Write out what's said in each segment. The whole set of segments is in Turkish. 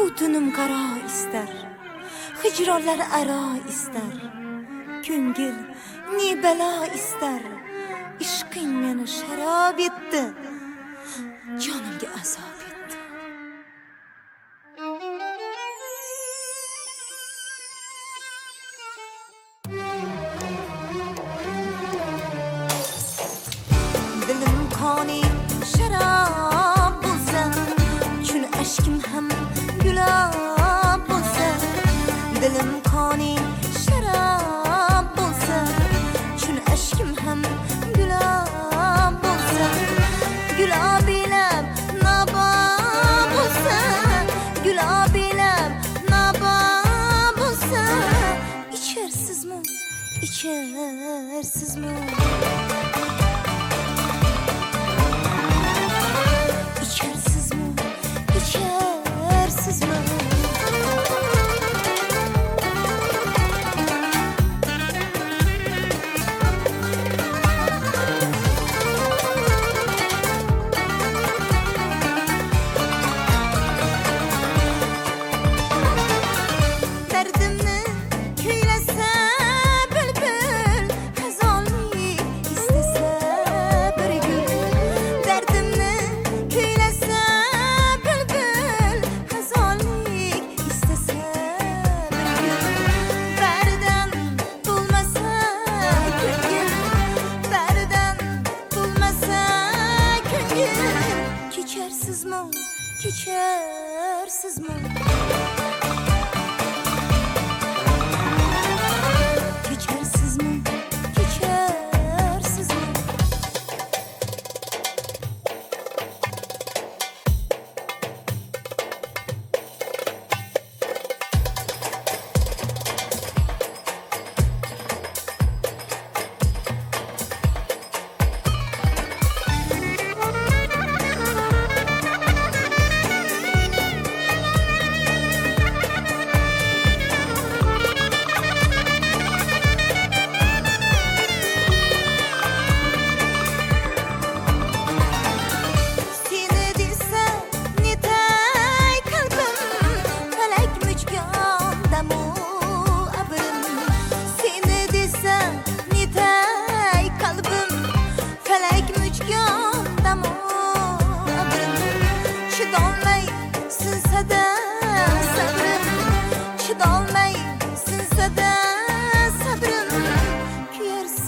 butinim qaro istar hijronlar aro istar. Ko'ngil ne balo istar ishqing meni sharob etdi jonimga azob etdi. Dilim qoni Şarap bulsa Çün aşkım hem gülab bulsa Gülab ilem naba bulsa Gülab ilem naba bulsa İçersiz mi? İçersiz mi? İçersiz mi? İçersiz Keçersiz mi? Keçersiz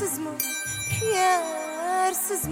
Kıyarsız mı? Kıyarsız?